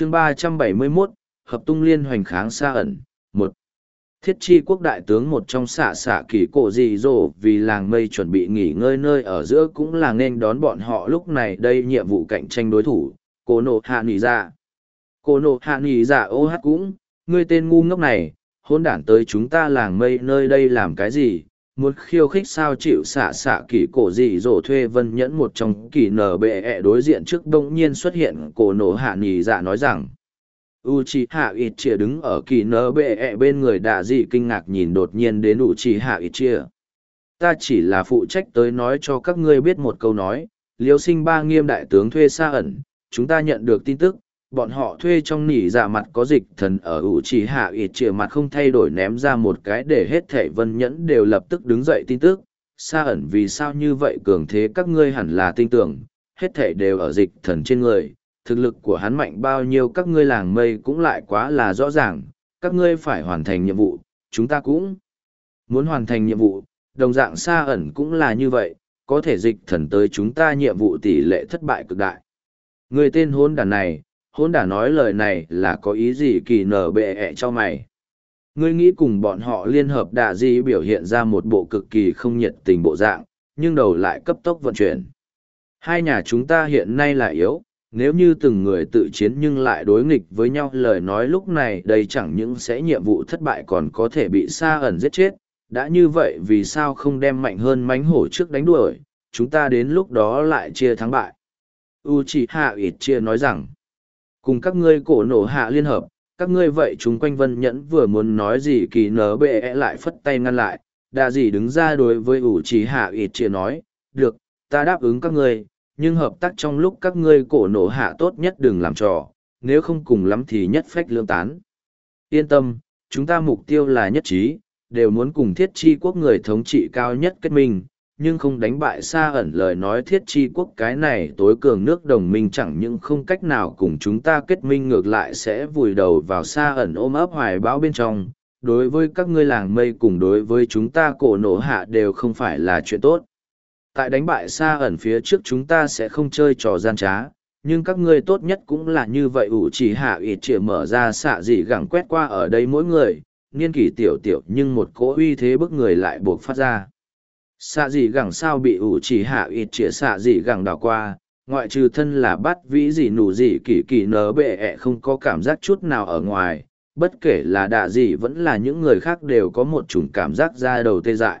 chương ba trăm bảy mươi 371, Hợp tung liên hoành kháng xa ẩn, một Thiết chi quốc đại tướng một trong xạ xạ kỳ cổ dị dỗ vì làng mây chuẩn bị nghỉ ngơi nơi ở giữa cũng là nên đón bọn họ lúc này đây nhiệm vụ cạnh tranh đối thủ, cô nộ hạ nỉ dạ. cô nộ hạ nỉ dạ ô hát cũng, ngươi tên ngu ngốc này, hôn đản tới chúng ta làng mây nơi đây làm cái gì, muốn khiêu khích sao chịu xạ xạ kỳ cổ dị dỗ thuê vân nhẫn một trong kỳ nở bệ ẹ đối diện trước đông nhiên xuất hiện cổ nổ hạ nhì dạ nói rằng u c h i hạ ít chia đứng ở kỳ nở bệ ẹ bên người đạ dị kinh ngạc nhìn đột nhiên đến u c h i hạ ít chia ta chỉ là phụ trách tới nói cho các ngươi biết một câu nói, liêu sinh ba nghiêm đại tướng thuê xa ẩn, chúng ta nhận được tin tức bọn họ thuê trong nỉ dạ mặt có dịch thần ở ủ chỉ hạ ít chĩa mặt không thay đổi ném ra một cái để hết thể vân nhẫn đều lập tức đứng dậy tin tức. Xa ẩn vì sao như vậy cường thế các ngươi hẳn là tin tưởng hết thể đều ở dịch thần trên người. Thực lực của hắn mạnh bao nhiêu các ngươi làng mây cũng lại quá là rõ ràng, các ngươi phải hoàn thành nhiệm vụ, chúng ta cũng muốn hoàn thành nhiệm vụ, đồng dạng xa ẩn cũng là như vậy, có thể dịch thần tới chúng ta nhiệm vụ tỷ lệ thất bại cực đại. Người tên hôn đàn này, hôn đả nói lời này là có ý gì kỳ nở bệ ẹ cho mày. Ngươi nghĩ cùng bọn họ liên hợp đạ di biểu hiện ra một bộ cực kỳ không nhiệt tình bộ dạng, nhưng đầu lại cấp tốc vận chuyển. Hai nhà chúng ta hiện nay là yếu, nếu như từng người tự chiến nhưng lại đối nghịch với nhau lời nói lúc này đây chẳng những sẽ nhiệm vụ thất bại còn có thể bị xa ẩn giết chết đã như vậy vì sao không đem mạnh hơn mánh hổ trước đánh đuổi chúng ta đến lúc đó lại chia thắng bại u c h i hạ ít chia nói rằng cùng các ngươi cổ nổ hạ liên hợp các ngươi vậy chúng quanh vân nhẫn vừa muốn nói gì kỳ nở bệ -E lại phất tay ngăn lại đa gì đứng ra đối với ủ trí hạ ít chia nói được ta đáp ứng các ngươi nhưng hợp tác trong lúc các ngươi cổ nổ hạ tốt nhất đừng làm trò, nếu không cùng lắm thì nhất phách lương tán. Yên tâm, chúng ta mục tiêu là nhất trí, đều muốn cùng thiết chi quốc người thống trị cao nhất kết minh, nhưng không đánh bại xa ẩn lời nói thiết chi quốc cái này tối cường nước đồng minh chẳng những không cách nào cùng chúng ta kết minh ngược lại sẽ vùi đầu vào xa ẩn ôm ấp hoài bão bên trong. Đối với các ngươi làng mây cùng đối với chúng ta cổ nổ hạ đều không phải là chuyện tốt tại đánh bại xa ẩn phía trước chúng ta sẽ không chơi trò gian trá, nhưng các ngươi tốt nhất cũng là như vậy ủ chỉ hạ ít chĩa mở ra xạ dị gẳng quét qua ở đây mỗi người, niên kỷ tiểu tiểu nhưng một cỗ uy thế bức người lại buộc phát ra xạ dị gẳng sao bị ủ chỉ hạ ít chĩa xạ dị gẳng đảo qua, ngoại trừ thân là bắt vĩ gì nụ gì kỳ kỳ nở bệ ẹ không có cảm giác chút nào ở ngoài, bất kể là đạ gì vẫn là những người khác đều có một chủng cảm giác ra đầu tê dại.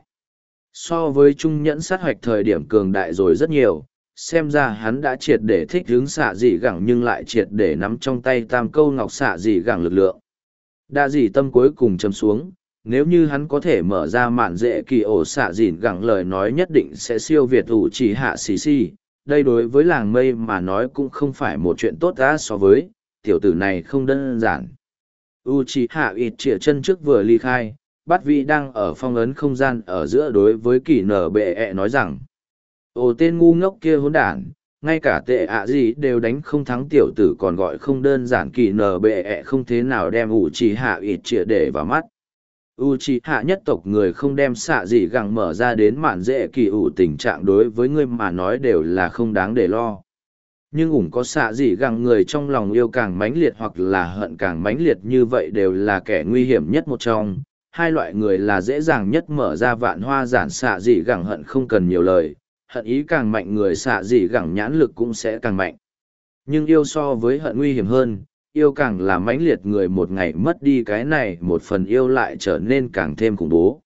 So với trung nhẫn sát hoạch thời điểm cường đại rồi rất nhiều, xem ra hắn đã triệt để thích hướng xạ dị gẳng nhưng lại triệt để nắm trong tay tam câu ngọc xạ dị gẳng lực lượng. Đa dị tâm cuối cùng chấm xuống nếu như hắn có thể mở ra mạn dễ kỳ ổ xạ dìn gẳng lời nói nhất định sẽ siêu việt ủ chỉ hạ xì xì. Đây đối với làng mây mà nói cũng không phải một chuyện tốt đã so với, tiểu tử này không đơn giản. U chỉ hạ ít chĩa chân trước vừa ly khai, bát vị đang ở phong ấn không gian ở giữa đối với kỳ nở bệ ẹ nói rằng, ồ, tên ngu ngốc kia hỗn đản, ngay cả tệ ạ gì đều đánh không thắng tiểu tử còn gọi không đơn giản kỳ nở bệ ẹ không thế nào đem ủ chỉ hạ ít chĩa để vào mắt u trì hạ nhất tộc người không đem xạ gì gẳng mở ra đến mạn dễ kỳ ủ tình trạng đối với ngươi mà nói đều là không đáng để lo. Nhưng ủng có xạ gì gẳng người trong lòng yêu càng mãnh liệt hoặc là hận càng mãnh liệt như vậy đều là kẻ nguy hiểm nhất một trong. Hai loại người là dễ dàng nhất mở ra vạn hoa giản xạ gì gẳng hận không cần nhiều lời, hận ý càng mạnh người xạ gì gẳng nhãn lực cũng sẽ càng mạnh. Nhưng yêu so với hận nguy hiểm hơn, yêu càng là mãnh liệt người một ngày mất đi cái này một phần yêu lại trở nên càng thêm khủng bố.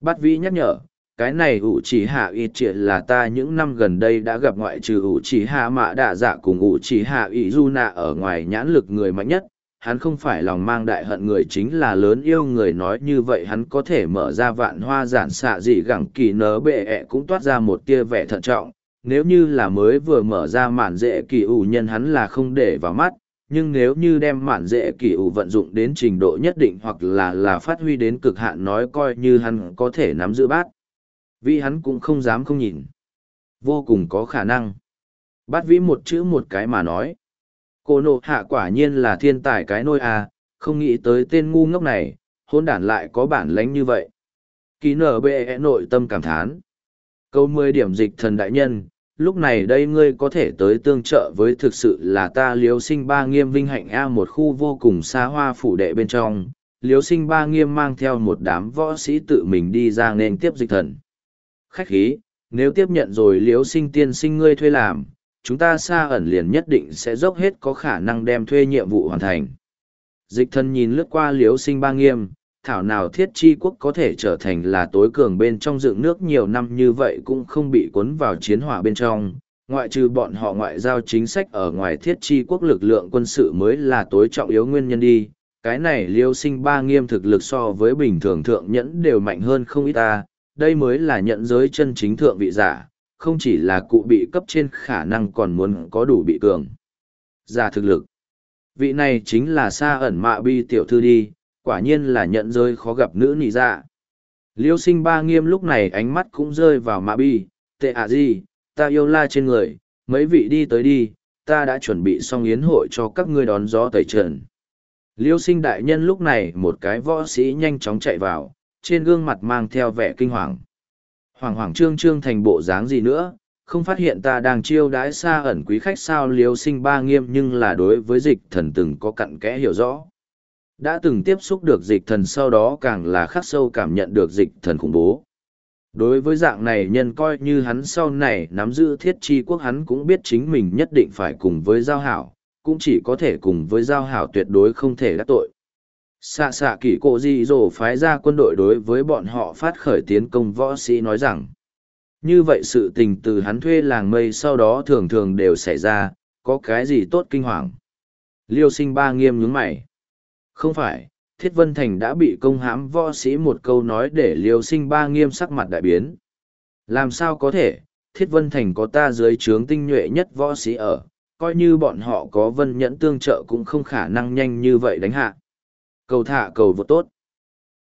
Bát vĩ nhắc nhở, cái này ủ chỉ hạ Y triệt là ta những năm gần đây đã gặp ngoại trừ ủ chỉ hạ mạ đạ dạ cùng ủ chỉ hạ y du nạ ở ngoài nhãn lực người mạnh nhất, hắn không phải lòng mang đại hận người chính là lớn yêu người nói như vậy hắn có thể mở ra vạn hoa giản xạ dị gẳng kỳ nớ bệ ẹ cũng toát ra một tia vẻ thận trọng. Nếu như là mới vừa mở ra mạn dễ kỳ ủ nhân hắn là không để vào mắt nhưng nếu như đem mạn dễ kỷ ủ vận dụng đến trình độ nhất định hoặc là là phát huy đến cực hạn nói coi như hắn có thể nắm giữ bát vì hắn cũng không dám không nhìn vô cùng có khả năng bát vĩ một chữ một cái mà nói cô nộ hạ quả nhiên là thiên tài cái nôi à, không nghĩ tới tên ngu ngốc này, hôn đản lại có bản lánh như vậy. Ký nở bệ nội tâm cảm thán. Câu mười điểm dịch thần đại nhân, lúc này đây ngươi có thể tới tương trợ với thực sự là ta liếu sinh ba nghiêm vinh hạnh a một khu vô cùng xa hoa phủ đệ bên trong. Liếu sinh ba nghiêm mang theo một đám võ sĩ tự mình đi ra nên tiếp dịch thần. Khách khí, nếu tiếp nhận rồi liếu sinh tiên sinh ngươi thuê làm, chúng ta xa ẩn liền nhất định sẽ dốc hết có khả năng đem thuê nhiệm vụ hoàn thành. Dịch thần nhìn lướt qua liếu sinh ba nghiêm thảo nào thiết chi quốc có thể trở thành là tối cường bên trong dựng nước nhiều năm như vậy cũng không bị cuốn vào chiến hỏa bên trong. Ngoại trừ bọn họ ngoại giao chính sách ở ngoài thiết chi quốc lực lượng quân sự mới là tối trọng yếu nguyên nhân đi. Cái này liêu sinh ba nghiêm thực lực so với bình thường thượng nhẫn đều mạnh hơn không ít ta. Đây mới là nhận giới chân chính thượng vị giả, không chỉ là cụ bị cấp trên khả năng còn muốn có đủ bị cường. Giả thực lực. Vị này chính là xa ẩn mạ bi tiểu thư đi quả nhiên là nhận rơi khó gặp nữ nị dạ. Liêu sinh ba nghiêm lúc này ánh mắt cũng rơi vào mạ bi, tệ à gì, ta yêu la trên người, mấy vị đi tới đi, ta đã chuẩn bị xong yến hội cho các ngươi đón gió tẩy trần. Liêu sinh đại nhân lúc này một cái võ sĩ nhanh chóng chạy vào, trên gương mặt mang theo vẻ kinh hoàng. Hoàng hoàng trương trương thành bộ dáng gì nữa, không phát hiện ta đang chiêu đãi xa ẩn quý khách sao liêu sinh ba nghiêm nhưng là đối với dịch thần từng có cặn kẽ hiểu rõ. Đã từng tiếp xúc được dịch thần sau đó càng là khắc sâu cảm nhận được dịch thần khủng bố. Đối với dạng này nhân coi như hắn sau này nắm giữ thiết chi quốc hắn cũng biết chính mình nhất định phải cùng với giao hảo, cũng chỉ có thể cùng với giao hảo tuyệt đối không thể đắc tội. Xạ xạ kỷ cổ di dỗ phái ra quân đội đối với bọn họ phát khởi tiến công võ sĩ nói rằng, như vậy sự tình từ hắn thuê làng mây sau đó thường thường đều xảy ra, có cái gì tốt kinh hoàng. Liêu sinh ba nghiêm nhướng mày. Không phải, Thiết Vân Thành đã bị công hãm võ sĩ một câu nói để liều sinh ba nghiêm sắc mặt đại biến. Làm sao có thể, Thiết Vân Thành có ta dưới trướng tinh nhuệ nhất võ sĩ ở, coi như bọn họ có vân nhẫn tương trợ cũng không khả năng nhanh như vậy đánh hạ. Cầu thả cầu vượt tốt.